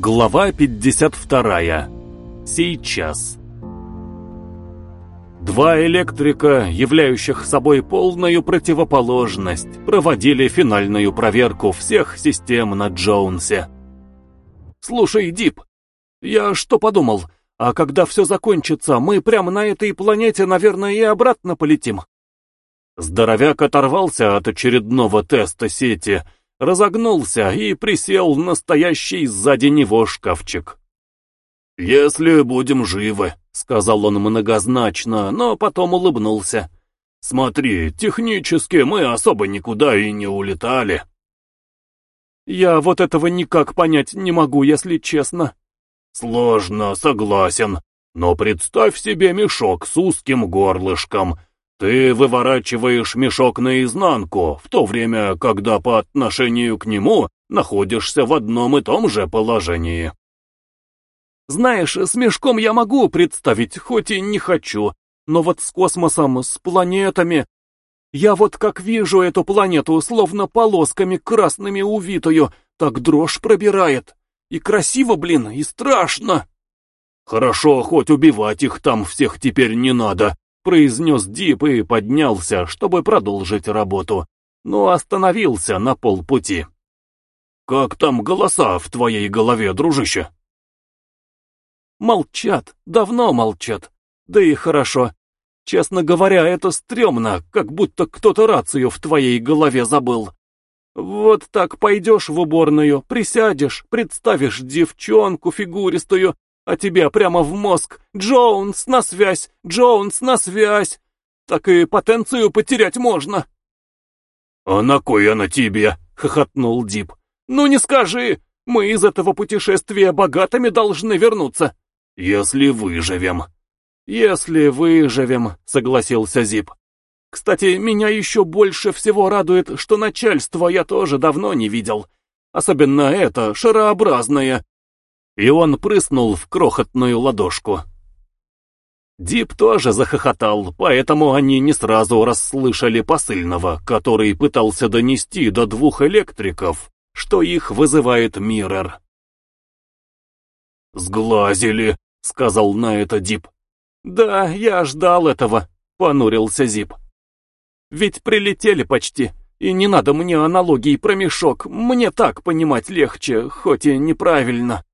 Глава 52. Сейчас. Два электрика, являющих собой полную противоположность, проводили финальную проверку всех систем на Джоунсе. «Слушай, Дип, я что подумал, а когда все закончится, мы прямо на этой планете, наверное, и обратно полетим?» Здоровяк оторвался от очередного теста сети — разогнулся и присел настоящий сзади него шкафчик. «Если будем живы», — сказал он многозначно, но потом улыбнулся. «Смотри, технически мы особо никуда и не улетали». «Я вот этого никак понять не могу, если честно». «Сложно, согласен, но представь себе мешок с узким горлышком, ты выворачиваешь мешок наизнанку, в то время, когда по отношению к нему находишься в одном и том же положении. Знаешь, с мешком я могу представить, хоть и не хочу, но вот с космосом, с планетами... Я вот как вижу эту планету, словно полосками красными увитую, так дрожь пробирает. И красиво, блин, и страшно. Хорошо, хоть убивать их там всех теперь не надо, произнес Дип и поднялся, чтобы продолжить работу, но остановился на полпути. «Как там голоса в твоей голове, дружище?» «Молчат, давно молчат. Да и хорошо. Честно говоря, это стрёмно, как будто кто-то рацию в твоей голове забыл. Вот так пойдешь в уборную, присядешь, представишь девчонку фигуристую, а тебе прямо в мозг. Джоунс, на связь! Джоунс, на связь! Так и потенцию потерять можно. «А на кой она тебе?» — хохотнул Дип. «Ну не скажи! Мы из этого путешествия богатыми должны вернуться!» «Если выживем!» «Если выживем», — согласился Зип. «Кстати, меня еще больше всего радует, что начальство я тоже давно не видел. Особенно это, шарообразное, и он прыснул в крохотную ладошку. Дип тоже захохотал, поэтому они не сразу расслышали посыльного, который пытался донести до двух электриков, что их вызывает Миррор. «Сглазили», — сказал на это Дип. «Да, я ждал этого», — понурился Зип. «Ведь прилетели почти, и не надо мне аналогий про мешок, мне так понимать легче, хоть и неправильно».